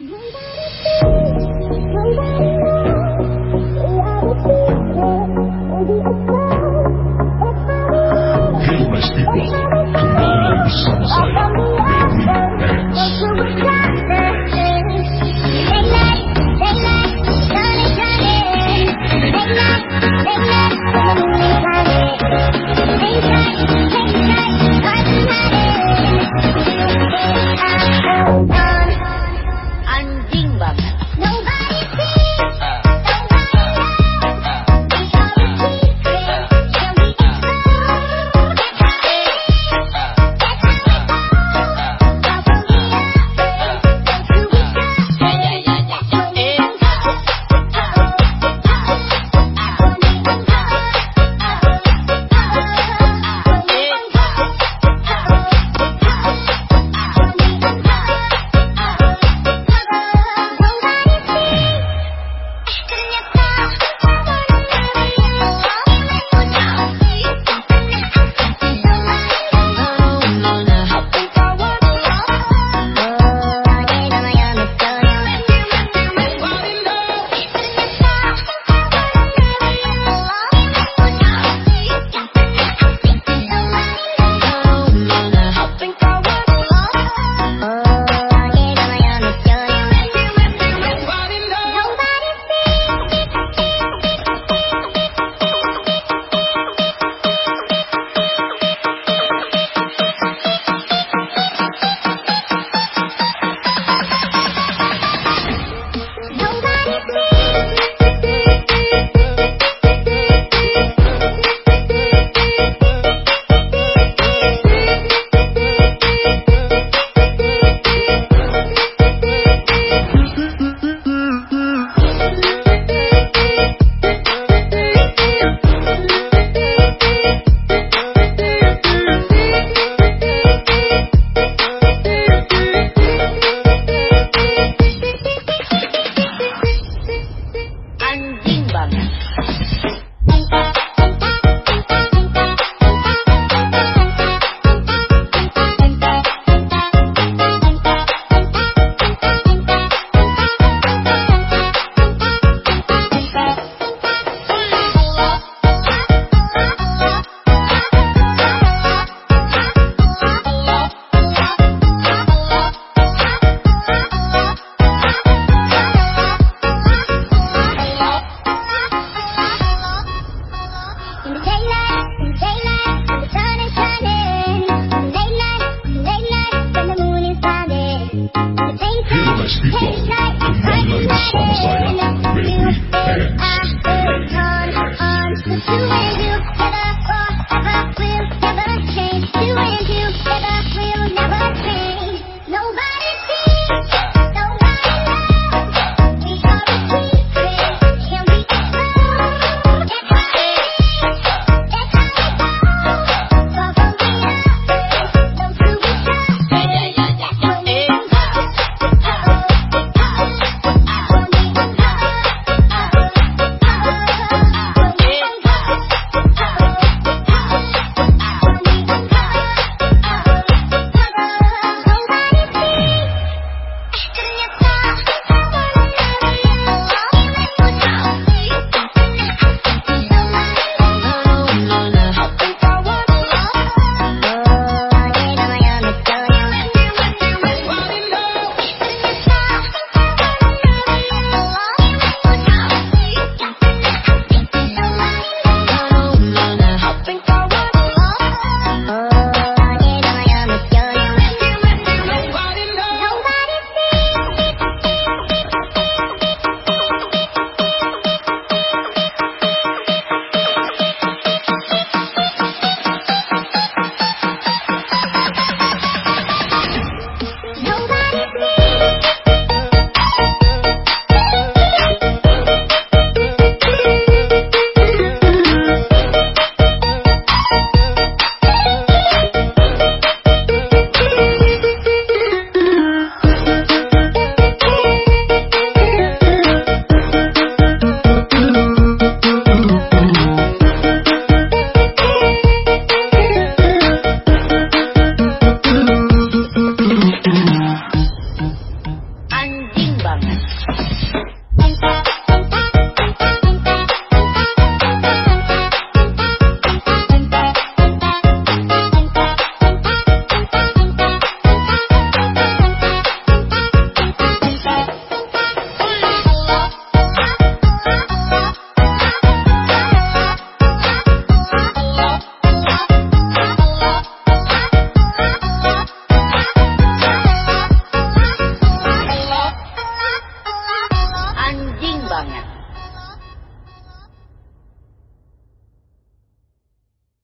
My people, kembali bersama saya 그 니.